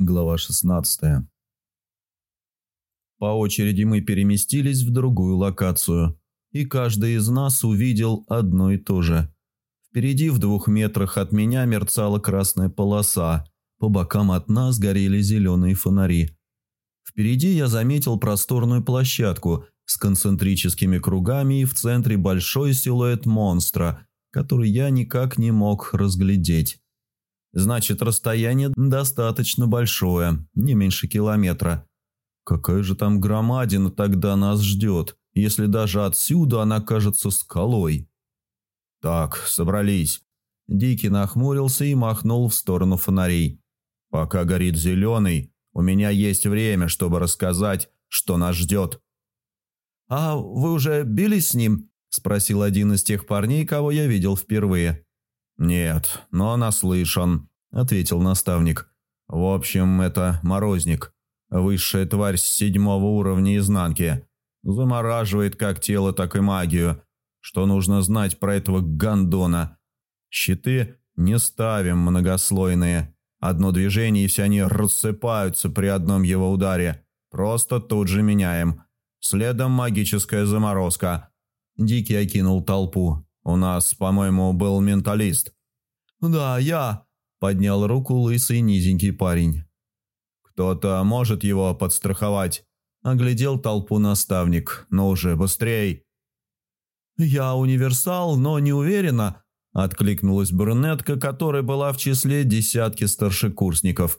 Глава 16. По очереди мы переместились в другую локацию, и каждый из нас увидел одно и то же. Впереди в двух метрах от меня мерцала красная полоса, по бокам от нас горели зеленые фонари. Впереди я заметил просторную площадку с концентрическими кругами и в центре большой силуэт монстра, который я никак не мог разглядеть. Значит, расстояние достаточно большое, не меньше километра. Какая же там громадина тогда нас ждет, если даже отсюда она кажется скалой? Так, собрались. Дикий нахмурился и махнул в сторону фонарей. Пока горит зеленый, у меня есть время, чтобы рассказать, что нас ждет. «А вы уже бились с ним?» – спросил один из тех парней, кого я видел впервые. «Нет, но наслышан», – ответил наставник. «В общем, это морозник. Высшая тварь с седьмого уровня изнанки. Замораживает как тело, так и магию. Что нужно знать про этого гандона? Щиты не ставим многослойные. Одно движение, и все они рассыпаются при одном его ударе. Просто тут же меняем. Следом магическая заморозка». Дикий окинул толпу. У нас, по-моему, был менталист». «Да, я», – поднял руку лысый низенький парень. «Кто-то может его подстраховать?» – оглядел толпу наставник. «Ну уже, быстрей!» «Я универсал, но не уверена», – откликнулась брюнетка, которая была в числе десятки старшекурсников.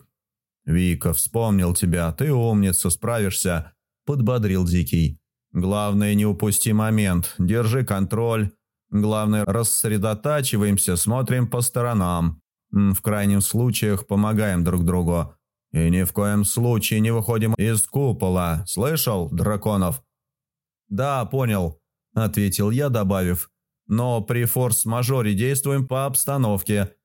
«Вика, вспомнил тебя, ты умница, справишься», – подбодрил Дикий. «Главное, не упусти момент, держи контроль, Главное, рассредотачиваемся, смотрим по сторонам. В крайнем случаях помогаем друг другу. И ни в коем случае не выходим из купола. Слышал, драконов?» «Да, понял», – ответил я, добавив. «Но при форс-мажоре действуем по обстановке».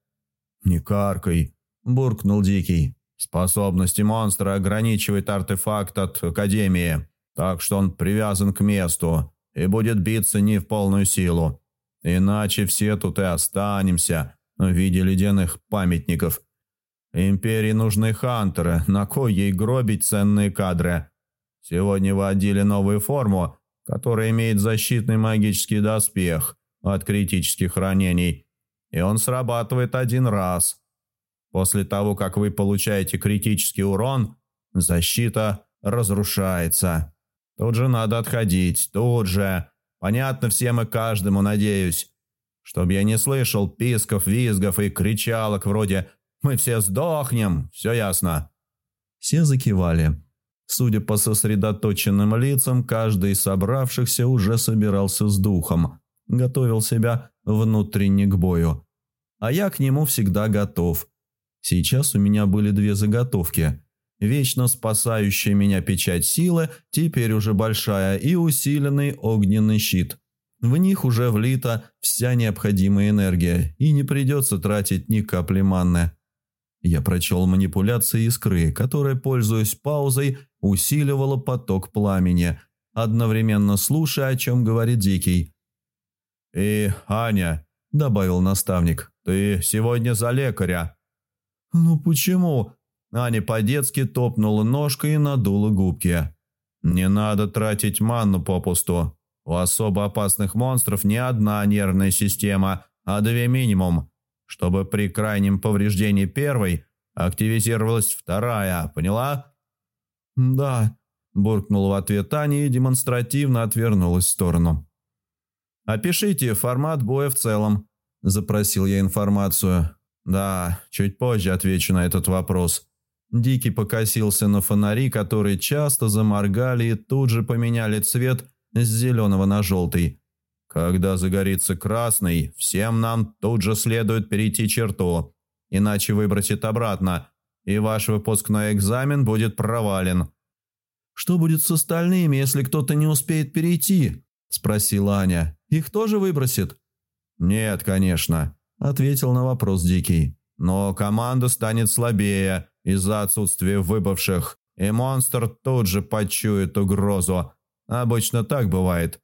«Не каркай», – буркнул Дикий. «Способности монстра ограничивает артефакт от Академии, так что он привязан к месту и будет биться не в полную силу. Иначе все тут и останемся в виде ледяных памятников. Империи нужны хантеры, на кой ей гробить ценные кадры. Сегодня вводили новую форму, которая имеет защитный магический доспех от критических ранений, и он срабатывает один раз. После того, как вы получаете критический урон, защита разрушается. Тут же надо отходить, тут же. Понятно всем и каждому, надеюсь. Чтоб я не слышал писков, визгов и кричалок вроде «Мы все сдохнем», все ясно?» Все закивали. Судя по сосредоточенным лицам, каждый из собравшихся уже собирался с духом, готовил себя внутренне к бою. А я к нему всегда готов. Сейчас у меня были две заготовки. Вечно спасающая меня печать силы, теперь уже большая, и усиленный огненный щит. В них уже влита вся необходимая энергия, и не придется тратить ни капли манны. Я прочел манипуляции искры, которая, пользуясь паузой, усиливала поток пламени, одновременно слушая, о чем говорит Дикий. «И, Аня», — добавил наставник, — «ты сегодня за лекаря». «Ну почему?» Аня по-детски топнула ножкой и надула губки. «Не надо тратить манну попусту. У особо опасных монстров не одна нервная система, а две минимум, чтобы при крайнем повреждении первой активизировалась вторая, поняла?» «Да», – буркнула в ответ Аня и демонстративно отвернулась в сторону. «Опишите формат боя в целом», – запросил я информацию. «Да, чуть позже отвечу на этот вопрос». Дикий покосился на фонари, которые часто заморгали и тут же поменяли цвет с зеленого на желтый. Когда загорится красный, всем нам тут же следует перейти черту, иначе выбросит обратно, и ваш выпускной экзамен будет провален. «Что будет с остальными, если кто-то не успеет перейти?» – спросила Аня. «Их тоже выбросит?» «Нет, конечно», – ответил на вопрос Дикий. «Но команда станет слабее, из-за отсутствия выбывших, и монстр тут же почует угрозу. Обычно так бывает.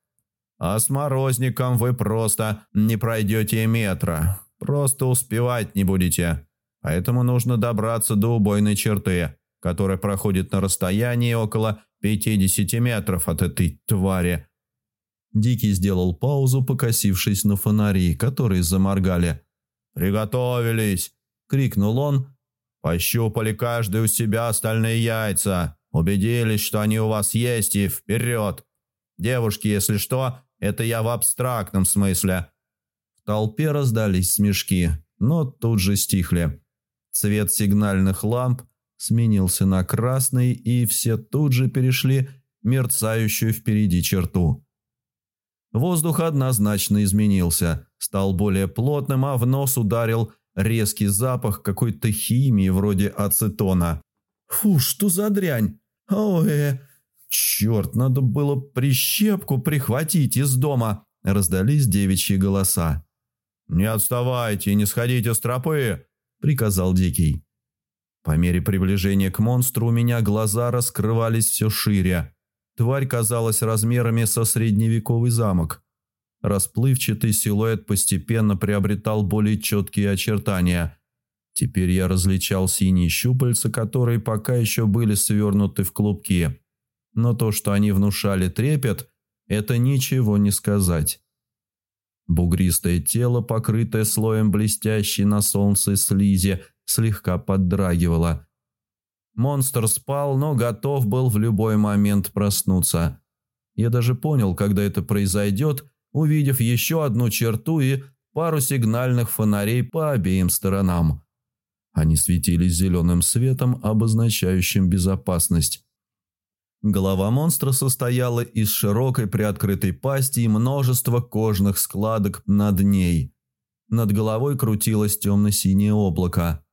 А с морозником вы просто не пройдете метра, просто успевать не будете. Поэтому нужно добраться до убойной черты, которая проходит на расстоянии около 50 метров от этой твари. Дикий сделал паузу, покосившись на фонари, которые заморгали. «Приготовились!» – крикнул он. «Пощупали каждый у себя остальные яйца. Убедились, что они у вас есть, и вперед! Девушки, если что, это я в абстрактном смысле». В толпе раздались смешки, но тут же стихли. Цвет сигнальных ламп сменился на красный, и все тут же перешли мерцающую впереди черту. Воздух однозначно изменился, стал более плотным, а в нос ударил резкий запах какой-то химии вроде ацетона. «Фу, что за дрянь? Ой, черт, надо было прищепку прихватить из дома!» Раздались девичьи голоса. «Не отставайте, не сходите с тропы!» – приказал Дикий. По мере приближения к монстру у меня глаза раскрывались все шире. Тварь казалась размерами со средневековый замок. Расплывчатый силуэт постепенно приобретал более четкие очертания. Теперь я различал синие щупальца, которые пока еще были свернуты в клубки. Но то, что они внушали трепет, это ничего не сказать. Бугристое тело, покрытое слоем блестящей на солнце слизи, слегка поддрагивало. Монстр спал, но готов был в любой момент проснуться. Я даже понял, когда это произойдет, увидев еще одну черту и пару сигнальных фонарей по обеим сторонам. Они светились зеленым светом, обозначающим безопасность. Голова монстра состояла из широкой приоткрытой пасти и множества кожных складок над ней. Над головой крутилось темно-синее облако.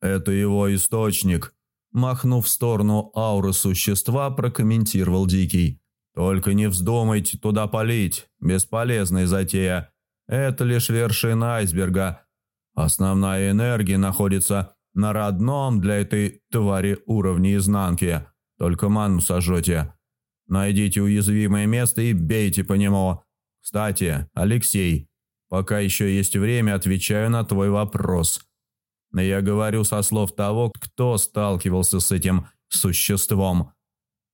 «Это его источник», – махнув в сторону ауры существа, прокомментировал Дикий. «Только не вздумайте туда палить, бесполезная затея. Это лишь вершина айсберга. Основная энергия находится на родном для этой твари уровне изнанки». Только ману сожжете. Найдите уязвимое место и бейте по нему. Кстати, Алексей, пока еще есть время, отвечаю на твой вопрос. Я говорю со слов того, кто сталкивался с этим существом.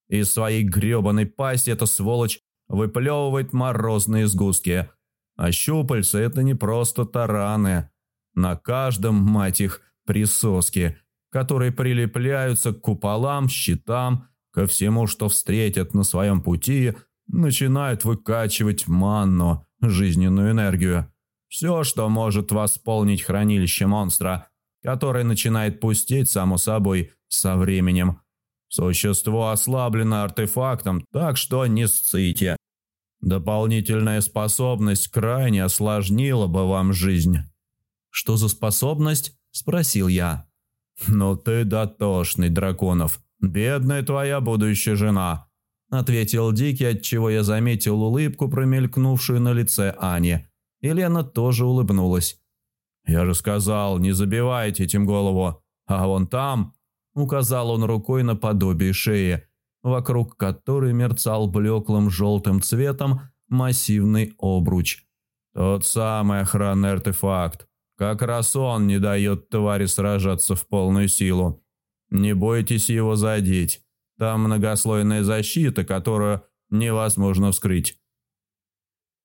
Из своей гребаной пасти эта сволочь выплевывает морозные сгустки. А щупальца – это не просто тараны. На каждом, мать их, присоски – которые прилепляются к куполам, щитам, ко всему, что встретят на своем пути, начинают выкачивать манну, жизненную энергию. Все, что может восполнить хранилище монстра, которое начинает пустеть, само собой, со временем. Существо ослаблено артефактом, так что не сците. Дополнительная способность крайне осложнила бы вам жизнь. «Что за способность?» – спросил я. «Ну ты дотошный, Драконов. Бедная твоя будущая жена», – ответил Дикий, отчего я заметил улыбку, промелькнувшую на лице Ани. Елена тоже улыбнулась. «Я же сказал, не забивайте этим голову. А вон там...» – указал он рукой на подобие шеи, вокруг которой мерцал блеклым желтым цветом массивный обруч. «Тот самый охранный артефакт. Как раз он не дает твари сражаться в полную силу. Не бойтесь его задеть. Там многослойная защита, которую невозможно вскрыть.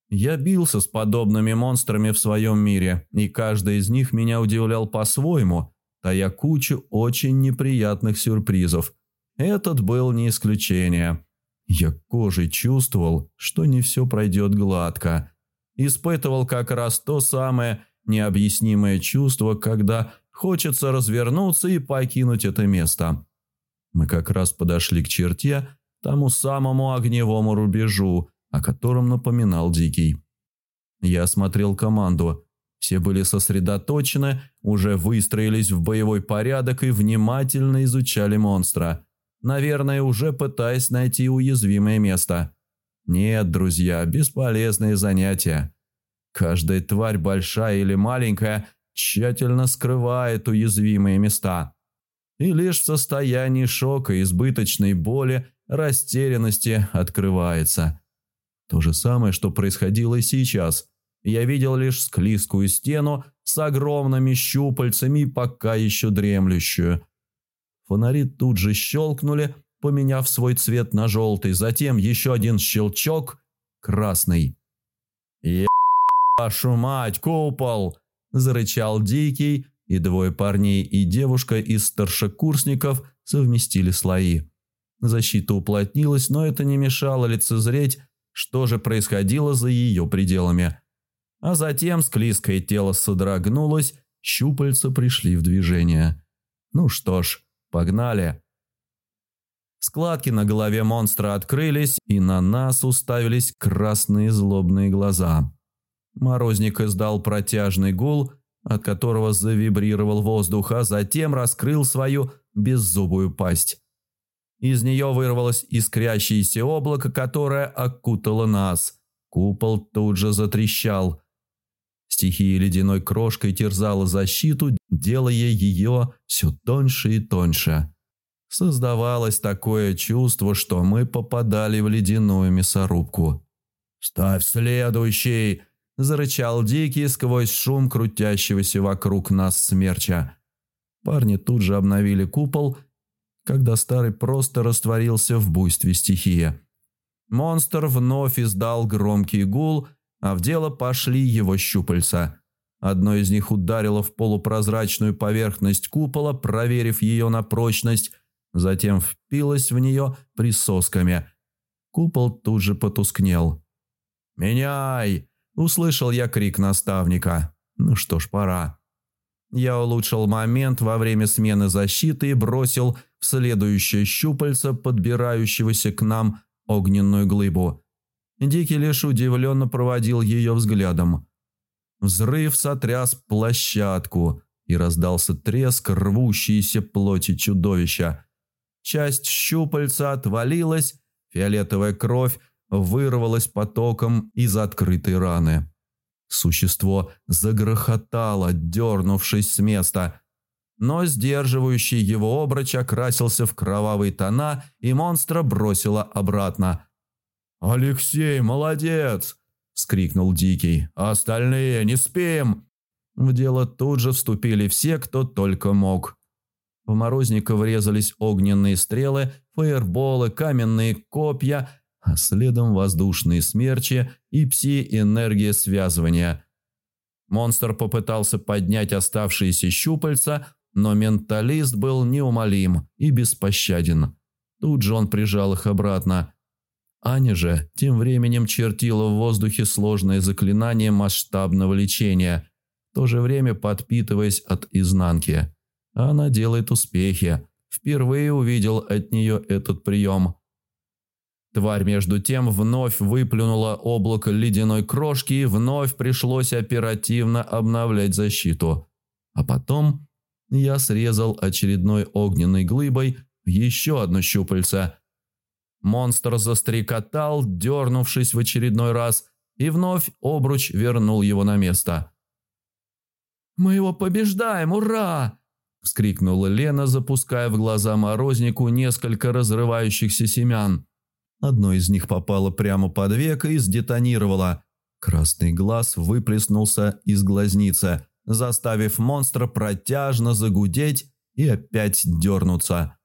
Я бился с подобными монстрами в своем мире, и каждый из них меня удивлял по-своему, тая кучу очень неприятных сюрпризов. Этот был не исключение. Я кожей чувствовал, что не все пройдет гладко. Испытывал как раз то самое необъяснимое чувство, когда хочется развернуться и покинуть это место. Мы как раз подошли к черте, тому самому огневому рубежу, о котором напоминал Дикий. Я осмотрел команду. Все были сосредоточены, уже выстроились в боевой порядок и внимательно изучали монстра. Наверное, уже пытаясь найти уязвимое место. Нет, друзья, бесполезные занятия. Каждая тварь, большая или маленькая, тщательно скрывает уязвимые места. И лишь в состоянии шока, избыточной боли, растерянности открывается. То же самое, что происходило и сейчас. Я видел лишь склизкую стену с огромными щупальцами, пока еще дремлющую. Фонари тут же щелкнули, поменяв свой цвет на желтый, затем еще один щелчок – красный. «Е*** вашу мать, купол!» – зарычал Дикий, и двое парней и девушка из старшекурсников совместили слои. Защита уплотнилась, но это не мешало лицезреть, что же происходило за ее пределами. А затем склизкое тело содрогнулось, щупальца пришли в движение. Ну что ж, погнали. Складки на голове монстра открылись, и на нас уставились красные злобные глаза. Морозник издал протяжный гул, от которого завибрировал воздух, а затем раскрыл свою беззубую пасть. Из нее вырвалось искрящееся облако, которое окутало нас. Купол тут же затрещал. Стихия ледяной крошкой терзала защиту, делая ее все тоньше и тоньше. Создавалось такое чувство, что мы попадали в ледяную мясорубку. «Ставь следующий!» – зарычал Дикий сквозь шум крутящегося вокруг нас смерча. Парни тут же обновили купол, когда старый просто растворился в буйстве стихии. Монстр вновь издал громкий гул, а в дело пошли его щупальца. Одно из них ударило в полупрозрачную поверхность купола, проверив ее на прочность, затем впилось в нее присосками. Купол тут же потускнел. «Меняй!» – услышал я крик наставника. «Ну что ж, пора». Я улучшил момент во время смены защиты и бросил в следующее щупальце подбирающегося к нам огненную глыбу. Дикий лишь удивленно проводил ее взглядом. Взрыв сотряс площадку, и раздался треск рвущейся плоти чудовища. Часть щупальца отвалилась, фиолетовая кровь вырвалась потоком из открытой раны. Существо загрохотало, дернувшись с места. Но сдерживающий его обруч окрасился в кровавые тона, и монстра бросило обратно. «Алексей, молодец!» – скрикнул Дикий. «Остальные не спим!» В дело тут же вступили все, кто только мог. В морозника врезались огненные стрелы, фаерболы, каменные копья – а следом воздушные смерчи и пси-энергия связывания. Монстр попытался поднять оставшиеся щупальца, но менталист был неумолим и беспощаден. Тут же он прижал их обратно. Аня же тем временем чертила в воздухе сложное заклинание масштабного лечения, в то же время подпитываясь от изнанки. Она делает успехи. Впервые увидел от нее этот прием – Тварь между тем вновь выплюнула облако ледяной крошки и вновь пришлось оперативно обновлять защиту. А потом я срезал очередной огненной глыбой еще одно щупальце. Монстр застрекотал, дернувшись в очередной раз, и вновь обруч вернул его на место. «Мы его побеждаем! Ура!» – вскрикнула Лена, запуская в глаза морознику несколько разрывающихся семян. Одно из них попало прямо под веко и сдетонировало. Красный глаз выплеснулся из глазницы, заставив монстра протяжно загудеть и опять дернуться.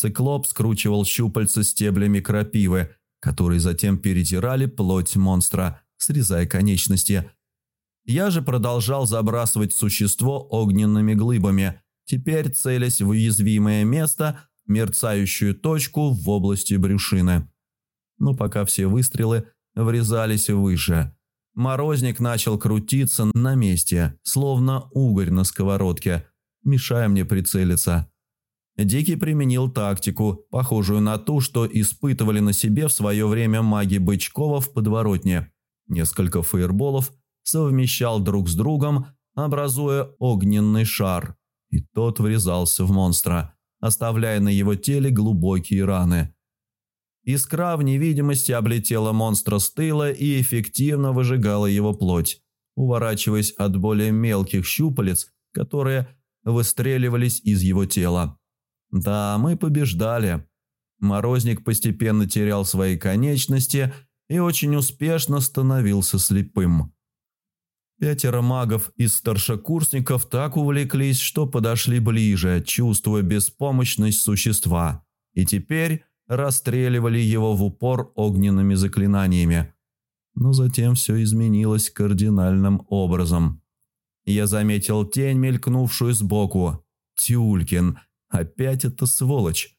Циклоп скручивал щупальца стеблями крапивы, которые затем перетирали плоть монстра, срезая конечности. Я же продолжал забрасывать существо огненными глыбами, теперь целясь в уязвимое место, мерцающую точку в области брюшины но пока все выстрелы врезались выше. Морозник начал крутиться на месте, словно угорь на сковородке, мешая мне прицелиться. Дикий применил тактику, похожую на ту, что испытывали на себе в свое время маги Бычкова в подворотне. Несколько фейерболов совмещал друг с другом, образуя огненный шар, и тот врезался в монстра, оставляя на его теле глубокие раны – Искра в невидимости облетела монстра с тыла и эффективно выжигала его плоть, уворачиваясь от более мелких щупалец, которые выстреливались из его тела. Да, мы побеждали. Морозник постепенно терял свои конечности и очень успешно становился слепым. Пятеро магов из старшекурсников так увлеклись, что подошли ближе, чувствуя беспомощность существа, и теперь расстреливали его в упор огненными заклинаниями. Но затем все изменилось кардинальным образом. Я заметил тень, мелькнувшую сбоку. Тюлькин. Опять эта сволочь.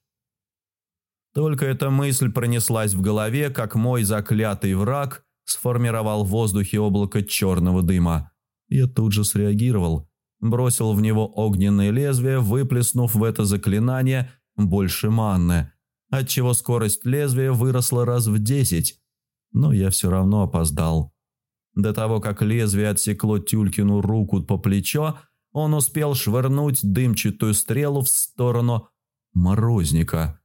Только эта мысль пронеслась в голове, как мой заклятый враг сформировал в воздухе облако черного дыма. Я тут же среагировал, бросил в него огненное лезвие, выплеснув в это заклинание больше манны, отчего скорость лезвия выросла раз в десять, но я все равно опоздал. До того, как лезвие отсекло Тюлькину руку по плечо, он успел швырнуть дымчатую стрелу в сторону морозника.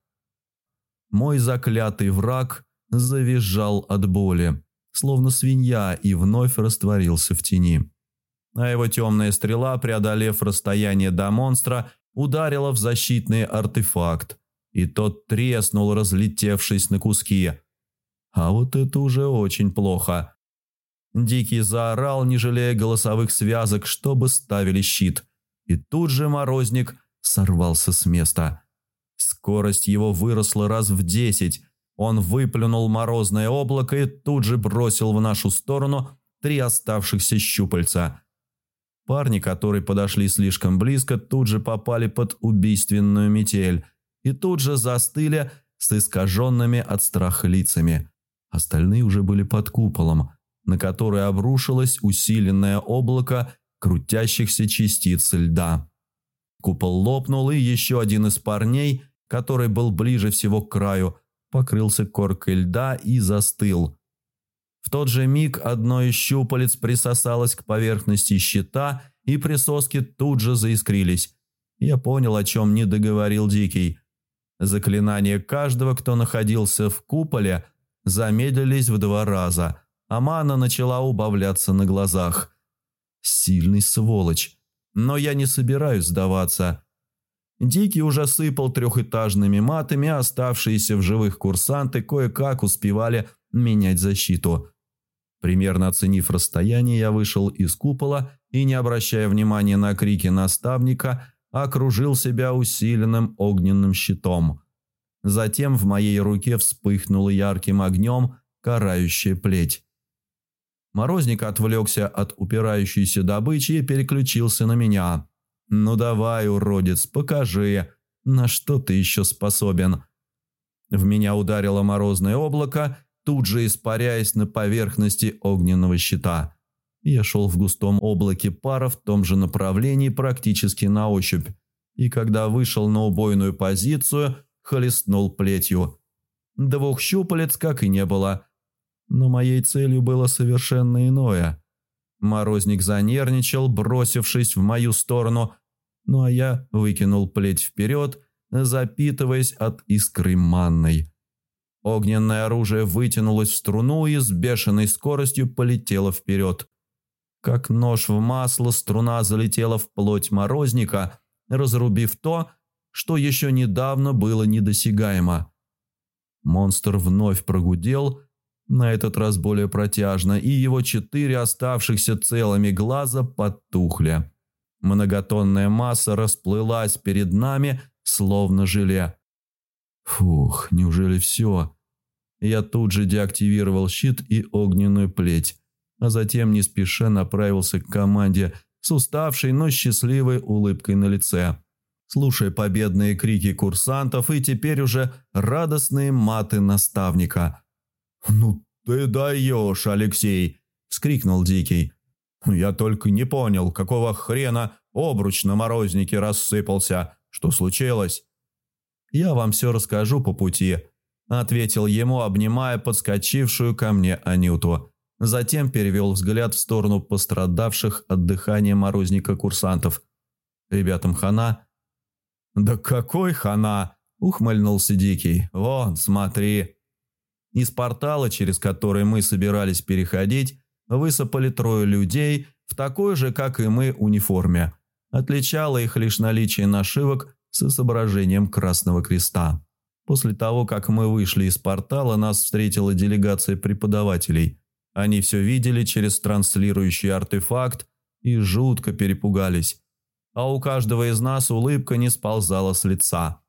Мой заклятый враг завизжал от боли, словно свинья, и вновь растворился в тени. А его темная стрела, преодолев расстояние до монстра, ударила в защитный артефакт, и тот треснул, разлетевшись на куски. А вот это уже очень плохо. Дикий заорал, не жалея голосовых связок, чтобы ставили щит. И тут же морозник сорвался с места. Скорость его выросла раз в десять. Он выплюнул морозное облако и тут же бросил в нашу сторону три оставшихся щупальца. Парни, которые подошли слишком близко, тут же попали под убийственную метель и тут же застыли с искаженными от страха лицами. Остальные уже были под куполом – на который обрушилось усиленное облако крутящихся частиц льда. Купол лопнул, и еще один из парней, который был ближе всего к краю, покрылся коркой льда и застыл. В тот же миг одно из щупалец присосалось к поверхности щита, и присоски тут же заискрились. Я понял, о чем не договорил Дикий. Заклинания каждого, кто находился в куполе, замедлились в два раза – Амана начала убавляться на глазах. Сильный сволочь. Но я не собираюсь сдаваться. Дикий уже сыпал трехэтажными матами, а оставшиеся в живых курсанты кое-как успевали менять защиту. Примерно оценив расстояние, я вышел из купола и, не обращая внимания на крики наставника, окружил себя усиленным огненным щитом. Затем в моей руке вспыхнула ярким огнем карающая плеть. Морозник отвлекся от упирающейся добычи и переключился на меня. «Ну давай, уродец, покажи, на что ты еще способен». В меня ударило морозное облако, тут же испаряясь на поверхности огненного щита. Я шел в густом облаке пара в том же направлении практически на ощупь. И когда вышел на убойную позицию, хлестнул плетью. Двух щупалец как и не было – но моей целью было совершенно иное. Морозник занервничал, бросившись в мою сторону, ну а я выкинул плеть вперед, запитываясь от искры манной. Огненное оружие вытянулось в струну и с бешеной скоростью полетело вперед. Как нож в масло, струна залетела в плоть морозника, разрубив то, что еще недавно было недосягаемо. Монстр вновь прогудел, на этот раз более протяжно, и его четыре оставшихся целыми глаза потухли. Многотонная масса расплылась перед нами, словно желе. Фух, неужели все? Я тут же деактивировал щит и огненную плеть, а затем не спеша направился к команде с уставшей, но счастливой улыбкой на лице, слушая победные крики курсантов и теперь уже радостные маты наставника – «Ну ты даешь, Алексей!» – скрикнул Дикий. «Я только не понял, какого хрена обруч на морознике рассыпался. Что случилось?» «Я вам все расскажу по пути», – ответил ему, обнимая подскочившую ко мне Анюту. Затем перевел взгляд в сторону пострадавших от дыхания морозника курсантов. «Ребятам хана?» «Да какой хана?» – ухмыльнулся Дикий. «Вон, смотри!» Из портала, через который мы собирались переходить, высыпали трое людей в такой же, как и мы, униформе. Отличало их лишь наличие нашивок с изображением Красного Креста. После того, как мы вышли из портала, нас встретила делегация преподавателей. Они все видели через транслирующий артефакт и жутко перепугались. А у каждого из нас улыбка не сползала с лица.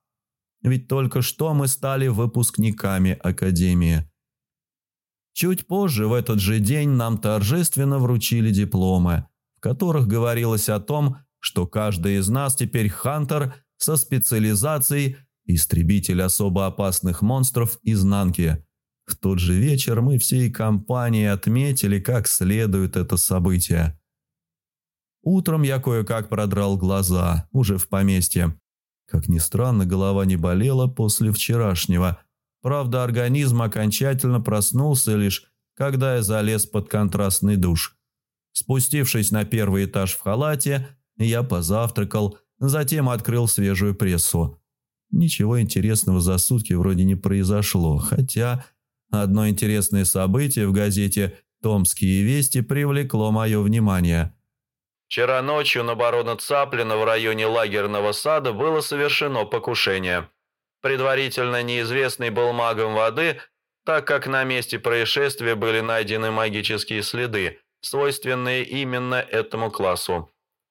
Ведь только что мы стали выпускниками Академии. Чуть позже, в этот же день, нам торжественно вручили дипломы, в которых говорилось о том, что каждый из нас теперь хантер со специализацией истребитель особо опасных монстров изнанки. В тот же вечер мы всей компанией отметили как следует это событие. Утром я кое-как продрал глаза, уже в поместье. Как ни странно, голова не болела после вчерашнего – Правда, организм окончательно проснулся лишь, когда я залез под контрастный душ. Спустившись на первый этаж в халате, я позавтракал, затем открыл свежую прессу. Ничего интересного за сутки вроде не произошло, хотя одно интересное событие в газете «Томские вести» привлекло мое внимание. Вчера ночью на барона Цаплина в районе лагерного сада было совершено покушение. Предварительно неизвестный был магом воды, так как на месте происшествия были найдены магические следы, свойственные именно этому классу.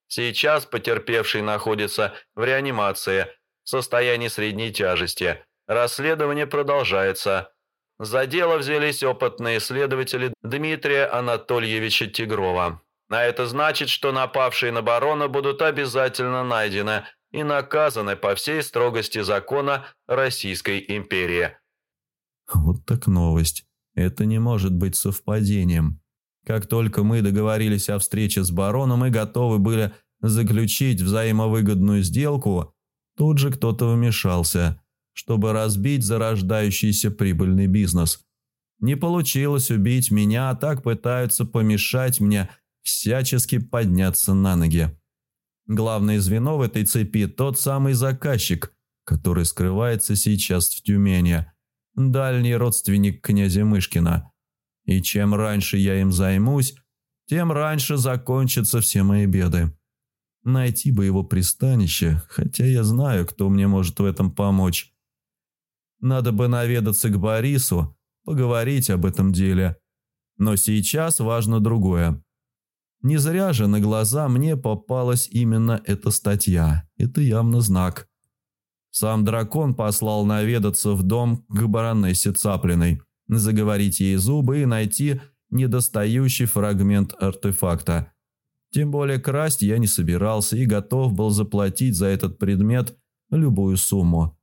Сейчас потерпевший находится в реанимации в состоянии средней тяжести. Расследование продолжается. За дело взялись опытные следователи Дмитрия Анатольевича Тигрова. А это значит, что напавшие на барона будут обязательно найдены и наказаны по всей строгости закона Российской империи. Вот так новость. Это не может быть совпадением. Как только мы договорились о встрече с бароном и готовы были заключить взаимовыгодную сделку, тут же кто-то вмешался, чтобы разбить зарождающийся прибыльный бизнес. Не получилось убить меня, а так пытаются помешать мне всячески подняться на ноги. Главное звено в этой цепи – тот самый заказчик, который скрывается сейчас в Тюмени, дальний родственник князя Мышкина. И чем раньше я им займусь, тем раньше закончатся все мои беды. Найти бы его пристанище, хотя я знаю, кто мне может в этом помочь. Надо бы наведаться к Борису, поговорить об этом деле. Но сейчас важно другое. Не зря же на глаза мне попалась именно эта статья. Это явно знак. Сам дракон послал наведаться в дом к баронессе Цаплиной, заговорить ей зубы и найти недостающий фрагмент артефакта. Тем более красть я не собирался и готов был заплатить за этот предмет любую сумму.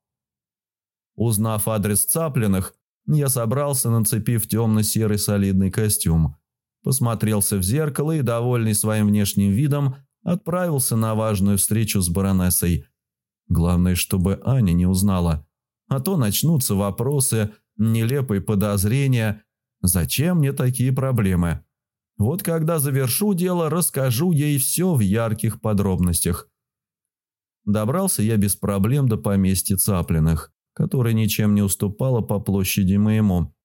Узнав адрес Цаплиных, я собрался, нацепив темно-серый солидный костюм – посмотрелся в зеркало и, довольный своим внешним видом, отправился на важную встречу с баронессой. Главное, чтобы Аня не узнала. А то начнутся вопросы, нелепые подозрения. Зачем мне такие проблемы? Вот когда завершу дело, расскажу ей все в ярких подробностях. Добрался я без проблем до поместья Цаплиных, которое ничем не уступало по площади моему.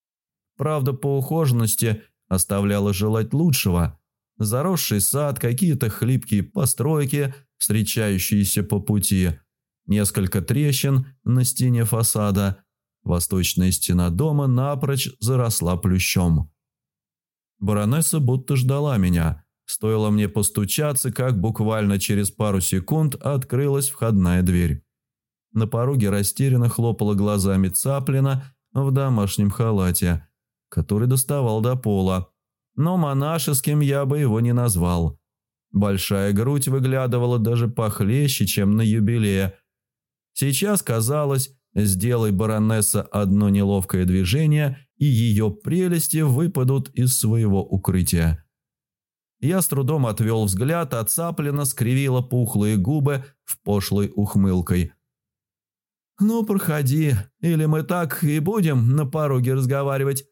Правда, по ухоженности оставляло желать лучшего. Заросший сад, какие-то хлипкие постройки, встречающиеся по пути, несколько трещин на стене фасада. Восточная стена дома напрочь заросла плющом. Баронесса будто ждала меня. Стоило мне постучаться, как буквально через пару секунд открылась входная дверь. На пороге растерянно хлопала глазами Цаплина в домашнем халате – который доставал до пола, но монашеским я бы его не назвал. Большая грудь выглядывала даже похлеще, чем на юбилее. Сейчас казалось, сделай баронесса одно неловкое движение, и ее прелести выпадут из своего укрытия. Я с трудом отвел взгляд, а цаплина скривила пухлые губы в пошлой ухмылкой. «Ну, проходи, или мы так и будем на пороге разговаривать?»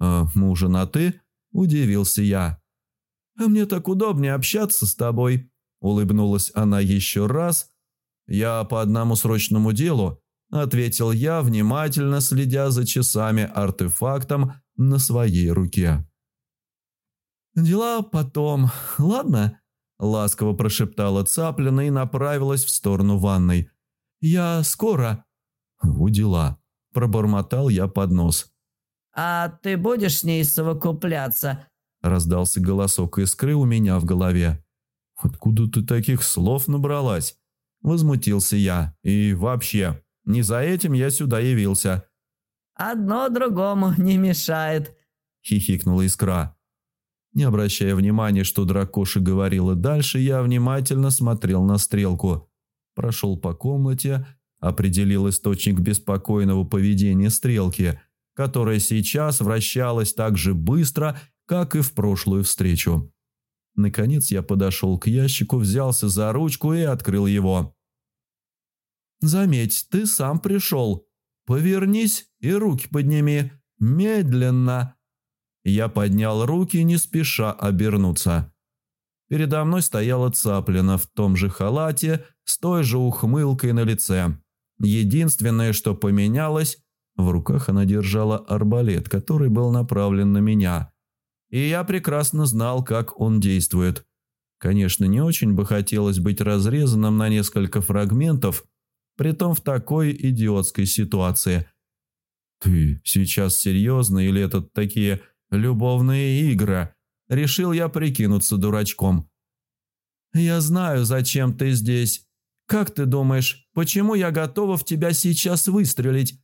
«А мужа на «ты»?» – удивился я. «А мне так удобнее общаться с тобой», – улыбнулась она еще раз. «Я по одному срочному делу», – ответил я, внимательно следя за часами-артефактом на своей руке. «Дела потом, ладно?» – ласково прошептала Цаплина и направилась в сторону ванной. «Я скоро». «У дела», – пробормотал я под нос. «А ты будешь с ней совокупляться?» Раздался голосок искры у меня в голове. «Откуда ты таких слов набралась?» Возмутился я. «И вообще, не за этим я сюда явился». «Одно другому не мешает», – хихикнула искра. Не обращая внимания, что дракоша говорила дальше, я внимательно смотрел на стрелку. Прошел по комнате, определил источник беспокойного поведения стрелки, которая сейчас вращалась так же быстро, как и в прошлую встречу. Наконец я подошел к ящику, взялся за ручку и открыл его. «Заметь, ты сам пришел. Повернись и руки подними. Медленно!» Я поднял руки, не спеша обернуться. Передо мной стояла Цаплина в том же халате, с той же ухмылкой на лице. Единственное, что поменялось, в руках она держала арбалет, который был направлен на меня. И я прекрасно знал, как он действует. Конечно, не очень бы хотелось быть разрезанным на несколько фрагментов, притом в такой идиотской ситуации. «Ты сейчас серьезно или это такие любовные игры?» Решил я прикинуться дурачком. «Я знаю, зачем ты здесь. Как ты думаешь, почему я готова в тебя сейчас выстрелить?»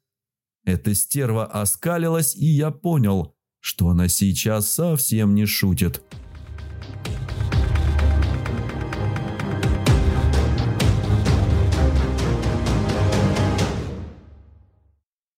Эта стерва оскалилась, и я понял, что она сейчас совсем не шутит.